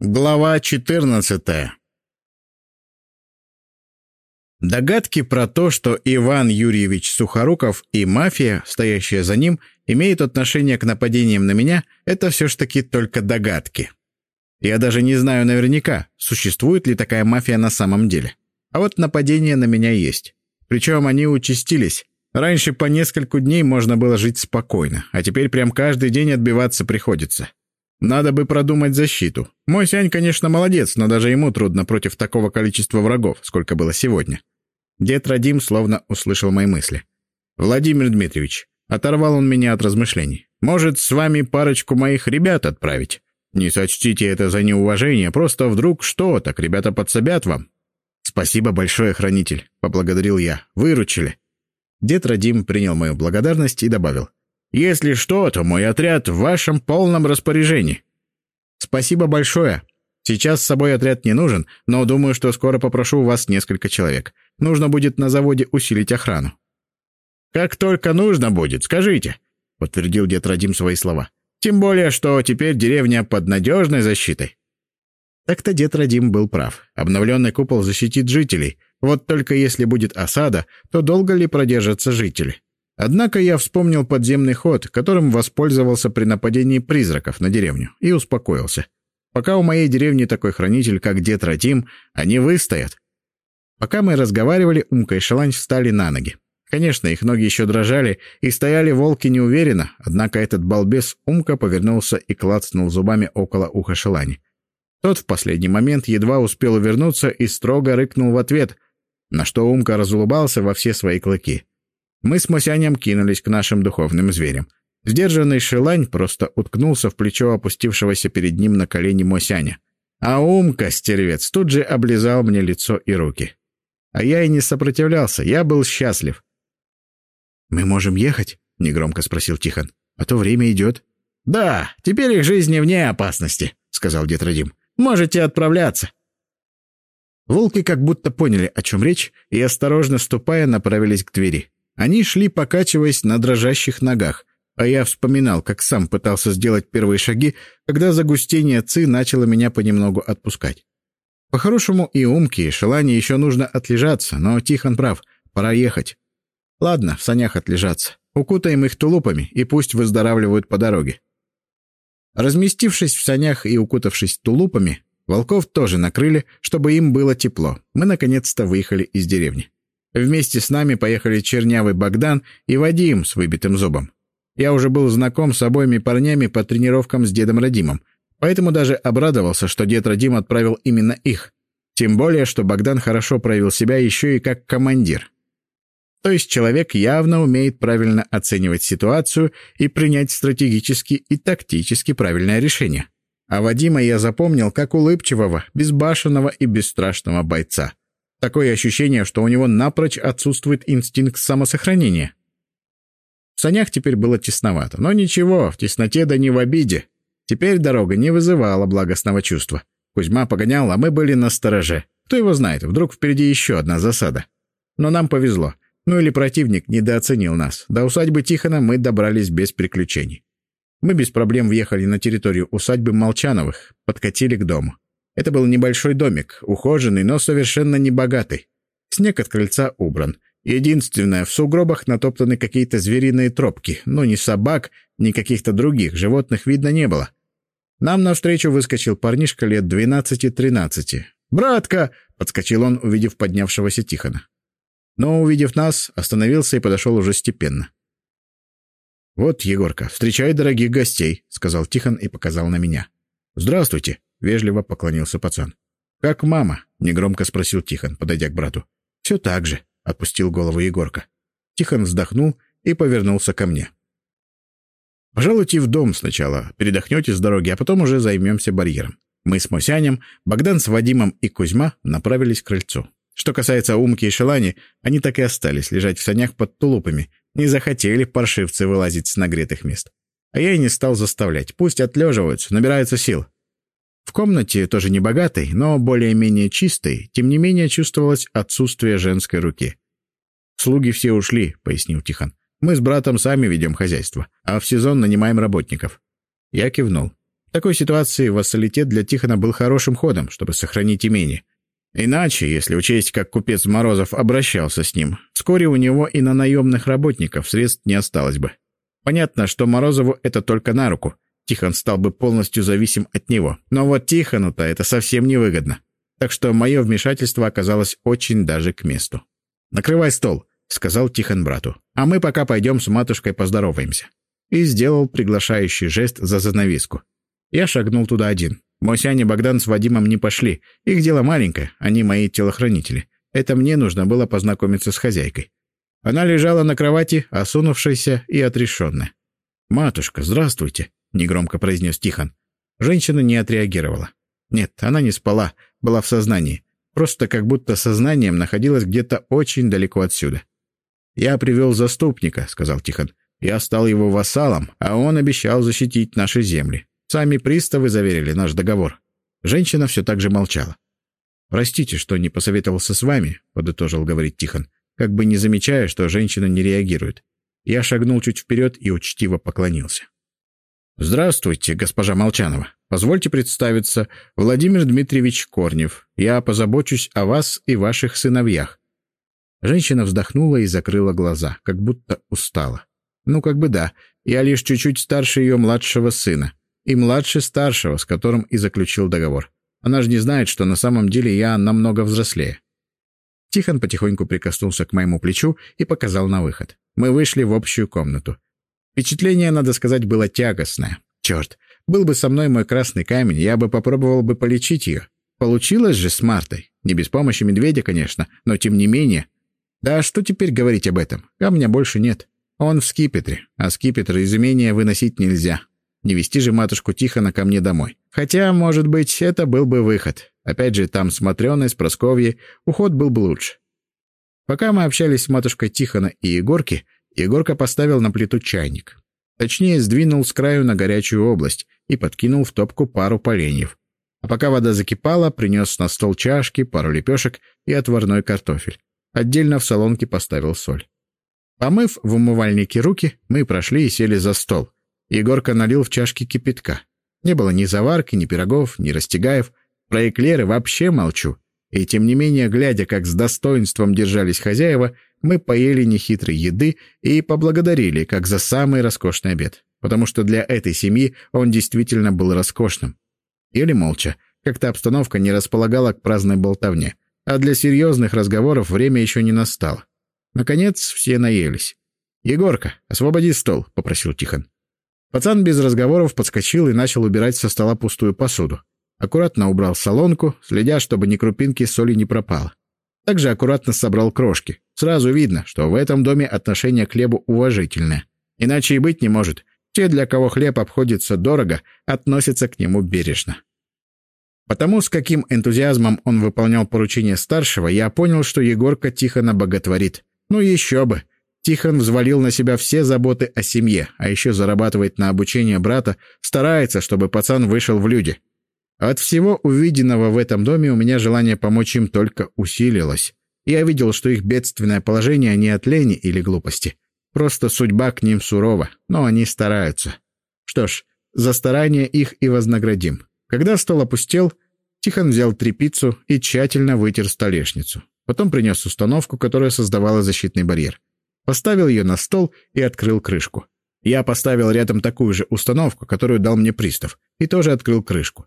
Глава 14 Догадки про то, что Иван Юрьевич Сухоруков и мафия, стоящая за ним, имеют отношение к нападениям на меня, это все ж таки только догадки. Я даже не знаю наверняка, существует ли такая мафия на самом деле. А вот нападения на меня есть. Причем они участились. Раньше по нескольку дней можно было жить спокойно, а теперь прям каждый день отбиваться приходится. Надо бы продумать защиту. Мой Сянь, конечно, молодец, но даже ему трудно против такого количества врагов, сколько было сегодня. Дед Радим словно услышал мои мысли. «Владимир Дмитриевич», — оторвал он меня от размышлений, «может, с вами парочку моих ребят отправить? Не сочтите это за неуважение, просто вдруг что, так ребята подсобят вам». «Спасибо большое, хранитель», — поблагодарил я. «Выручили». Дед Радим принял мою благодарность и добавил. Если что, то мой отряд в вашем полном распоряжении». «Спасибо большое. Сейчас с собой отряд не нужен, но думаю, что скоро попрошу у вас несколько человек. Нужно будет на заводе усилить охрану». «Как только нужно будет, скажите», — подтвердил дед Радим свои слова. «Тем более, что теперь деревня под надежной защитой». Так-то дед Радим был прав. Обновленный купол защитит жителей. Вот только если будет осада, то долго ли продержатся жители? Однако я вспомнил подземный ход, которым воспользовался при нападении призраков на деревню, и успокоился. Пока у моей деревни такой хранитель, как дед Ратим, они выстоят. Пока мы разговаривали, Умка и Шалань встали на ноги. Конечно, их ноги еще дрожали, и стояли волки неуверенно, однако этот балбес Умка повернулся и клацнул зубами около уха Шелани. Тот в последний момент едва успел увернуться и строго рыкнул в ответ, на что Умка разулыбался во все свои клыки. Мы с Мосянем кинулись к нашим духовным зверям. Сдержанный Шелань просто уткнулся в плечо опустившегося перед ним на колени Мосяня. А умка, стервец, тут же облизал мне лицо и руки. А я и не сопротивлялся, я был счастлив. «Мы можем ехать?» — негромко спросил Тихон. «А то время идет». «Да, теперь их жизни вне опасности», — сказал дед Радим. «Можете отправляться». Волки как будто поняли, о чем речь, и, осторожно ступая, направились к двери. Они шли, покачиваясь на дрожащих ногах, а я вспоминал, как сам пытался сделать первые шаги, когда загустение ци начало меня понемногу отпускать. По-хорошему и умки, и Шелане еще нужно отлежаться, но Тихон прав, пора ехать. Ладно, в санях отлежаться. Укутаем их тулупами, и пусть выздоравливают по дороге. Разместившись в санях и укутавшись тулупами, волков тоже накрыли, чтобы им было тепло. Мы наконец-то выехали из деревни. Вместе с нами поехали Чернявый Богдан и Вадим с выбитым зубом. Я уже был знаком с обоими парнями по тренировкам с дедом Радимом, поэтому даже обрадовался, что дед Радим отправил именно их. Тем более, что Богдан хорошо проявил себя еще и как командир. То есть человек явно умеет правильно оценивать ситуацию и принять стратегически и тактически правильное решение. А Вадима я запомнил как улыбчивого, безбашенного и бесстрашного бойца. Такое ощущение, что у него напрочь отсутствует инстинкт самосохранения. В санях теперь было тесновато, но ничего, в тесноте да не в обиде. Теперь дорога не вызывала благостного чувства. Кузьма погонял, а мы были на стороже. Кто его знает, вдруг впереди еще одна засада. Но нам повезло. Ну или противник недооценил нас. До усадьбы Тихона мы добрались без приключений. Мы без проблем въехали на территорию усадьбы Молчановых, подкатили к дому. Это был небольшой домик, ухоженный, но совершенно не богатый. Снег от крыльца убран. Единственное, в сугробах натоптаны какие-то звериные тропки, но ни собак, ни каких-то других животных видно не было. Нам навстречу выскочил парнишка лет двенадцати-тринадцати. «Братка!» — подскочил он, увидев поднявшегося Тихона. Но, увидев нас, остановился и подошел уже степенно. «Вот, Егорка, встречай дорогих гостей», — сказал Тихон и показал на меня. «Здравствуйте», — вежливо поклонился пацан. «Как мама?» — негромко спросил Тихон, подойдя к брату. «Все так же», — отпустил голову Егорка. Тихон вздохнул и повернулся ко мне. «Пожалуйте в дом сначала, передохнете с дороги, а потом уже займемся барьером». Мы с Мосянем, Богдан с Вадимом и Кузьма направились к крыльцу. Что касается Умки и Шелани, они так и остались лежать в санях под тулупами, не захотели паршивцы вылазить с нагретых мест. А я и не стал заставлять, пусть отлеживаются, набираются сил. В комнате, тоже не богатой, но более-менее чистой, тем не менее чувствовалось отсутствие женской руки. «Слуги все ушли», — пояснил Тихон. «Мы с братом сами ведем хозяйство, а в сезон нанимаем работников». Я кивнул. В такой ситуации вассалитет для Тихона был хорошим ходом, чтобы сохранить имение. Иначе, если учесть, как купец Морозов обращался с ним, вскоре у него и на наемных работников средств не осталось бы. Понятно, что Морозову это только на руку. Тихон стал бы полностью зависим от него. Но вот Тихону-то это совсем невыгодно. Так что мое вмешательство оказалось очень даже к месту. «Накрывай стол», — сказал Тихон брату. «А мы пока пойдем с матушкой поздороваемся». И сделал приглашающий жест за занавеску. Я шагнул туда один. Мосянь и Богдан с Вадимом не пошли. Их дело маленькое, они мои телохранители. Это мне нужно было познакомиться с хозяйкой. Она лежала на кровати, осунувшаяся и отрешенная. «Матушка, здравствуйте», — негромко произнес Тихон. Женщина не отреагировала. Нет, она не спала, была в сознании. Просто как будто сознанием находилась где-то очень далеко отсюда. «Я привел заступника», — сказал Тихон. «Я стал его вассалом, а он обещал защитить наши земли. Сами приставы заверили наш договор». Женщина все так же молчала. «Простите, что не посоветовался с вами», — подытожил говорить Тихон, как бы не замечая, что женщина не реагирует. Я шагнул чуть вперед и учтиво поклонился. «Здравствуйте, госпожа Молчанова. Позвольте представиться, Владимир Дмитриевич Корнев. Я позабочусь о вас и ваших сыновьях». Женщина вздохнула и закрыла глаза, как будто устала. «Ну, как бы да, я лишь чуть-чуть старше ее младшего сына. И младше старшего, с которым и заключил договор. Она же не знает, что на самом деле я намного взрослее». Тихон потихоньку прикоснулся к моему плечу и показал на выход. Мы вышли в общую комнату. Впечатление, надо сказать, было тягостное. Черт, был бы со мной мой красный камень, я бы попробовал бы полечить ее. Получилось же с Мартой. Не без помощи медведя, конечно, но тем не менее. Да что теперь говорить об этом? Камня больше нет. Он в скипетре, а скипетр из имения выносить нельзя. Не вести же матушку Тихона ко мне домой. Хотя, может быть, это был бы выход. Опять же, там с Матрёной, с Просковьей, уход был бы лучше. Пока мы общались с матушкой Тихона и Егорки, Егорка поставил на плиту чайник. Точнее, сдвинул с краю на горячую область и подкинул в топку пару поленьев. А пока вода закипала, принес на стол чашки, пару лепешек и отварной картофель. Отдельно в солонке поставил соль. Помыв в умывальнике руки, мы прошли и сели за стол. Егорка налил в чашки кипятка. Не было ни заварки, ни пирогов, ни растягаев. Про эклеры вообще молчу. И тем не менее, глядя, как с достоинством держались хозяева, мы поели нехитрой еды и поблагодарили, как за самый роскошный обед, потому что для этой семьи он действительно был роскошным. Или молча, как-то обстановка не располагала к праздной болтовне, а для серьезных разговоров время еще не настало. Наконец, все наелись. «Егорка, освободи стол», — попросил Тихон. Пацан без разговоров подскочил и начал убирать со стола пустую посуду. Аккуратно убрал солонку, следя, чтобы ни крупинки соли не пропало. Также аккуратно собрал крошки. Сразу видно, что в этом доме отношение к хлебу уважительное. Иначе и быть не может. Те, для кого хлеб обходится дорого, относятся к нему бережно. Потому с каким энтузиазмом он выполнял поручение старшего, я понял, что Егорка Тихона боготворит. Ну еще бы. Тихон взвалил на себя все заботы о семье, а еще зарабатывает на обучение брата, старается, чтобы пацан вышел в люди. От всего увиденного в этом доме у меня желание помочь им только усилилось. Я видел, что их бедственное положение не от лени или глупости. Просто судьба к ним сурова, но они стараются. Что ж, за старание их и вознаградим. Когда стол опустел, Тихон взял трепицу и тщательно вытер столешницу. Потом принес установку, которая создавала защитный барьер. Поставил ее на стол и открыл крышку. Я поставил рядом такую же установку, которую дал мне пристав, и тоже открыл крышку.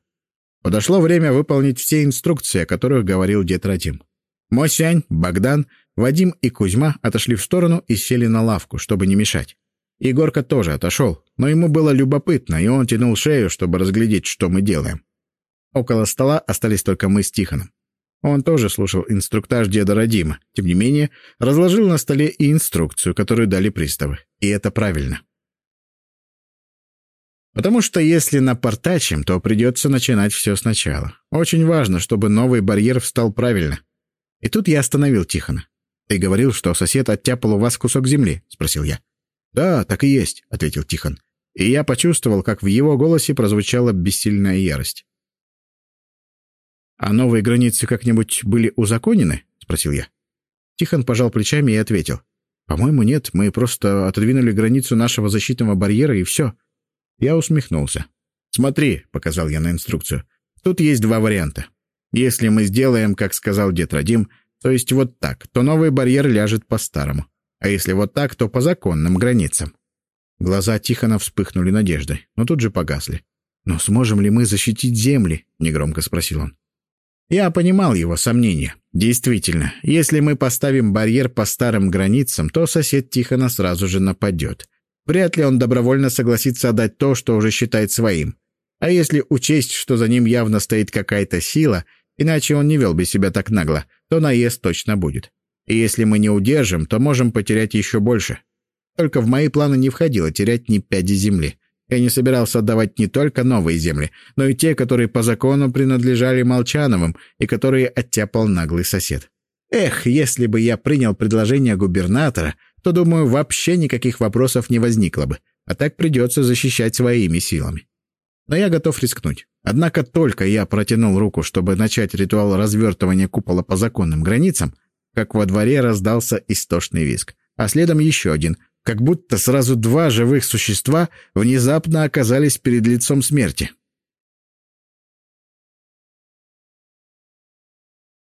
Подошло время выполнить все инструкции, о которых говорил дед Радим. Мосянь, Богдан, Вадим и Кузьма отошли в сторону и сели на лавку, чтобы не мешать. Егорка тоже отошел, но ему было любопытно, и он тянул шею, чтобы разглядеть, что мы делаем. Около стола остались только мы с Тихоном. Он тоже слушал инструктаж деда Радима, тем не менее, разложил на столе и инструкцию, которую дали приставы. И это правильно. Потому что если напортачим, то придется начинать все сначала. Очень важно, чтобы новый барьер встал правильно. И тут я остановил Тихона. «Ты говорил, что сосед оттяпал у вас кусок земли?» — спросил я. «Да, так и есть», — ответил Тихон. И я почувствовал, как в его голосе прозвучала бессильная ярость. «А новые границы как-нибудь были узаконены?» — спросил я. Тихон пожал плечами и ответил. «По-моему, нет. Мы просто отодвинули границу нашего защитного барьера, и все. Я усмехнулся. «Смотри», — показал я на инструкцию, — «тут есть два варианта. Если мы сделаем, как сказал дед Радим, то есть вот так, то новый барьер ляжет по-старому. А если вот так, то по законным границам». Глаза Тихона вспыхнули надеждой, но тут же погасли. «Но сможем ли мы защитить земли?» — негромко спросил он. Я понимал его сомнения. Действительно, если мы поставим барьер по старым границам, то сосед Тихона сразу же нападет. Вряд ли он добровольно согласится отдать то, что уже считает своим. А если учесть, что за ним явно стоит какая-то сила, иначе он не вел бы себя так нагло, то наезд точно будет. И если мы не удержим, то можем потерять еще больше. Только в мои планы не входило терять ни пяди земли. Я не собирался отдавать не только новые земли, но и те, которые по закону принадлежали Молчановым и которые оттяпал наглый сосед. Эх, если бы я принял предложение губернатора, то, думаю, вообще никаких вопросов не возникло бы, а так придется защищать своими силами. Но я готов рискнуть. Однако только я протянул руку, чтобы начать ритуал развертывания купола по законным границам, как во дворе раздался истошный визг, а следом еще один — как будто сразу два живых существа внезапно оказались перед лицом смерти.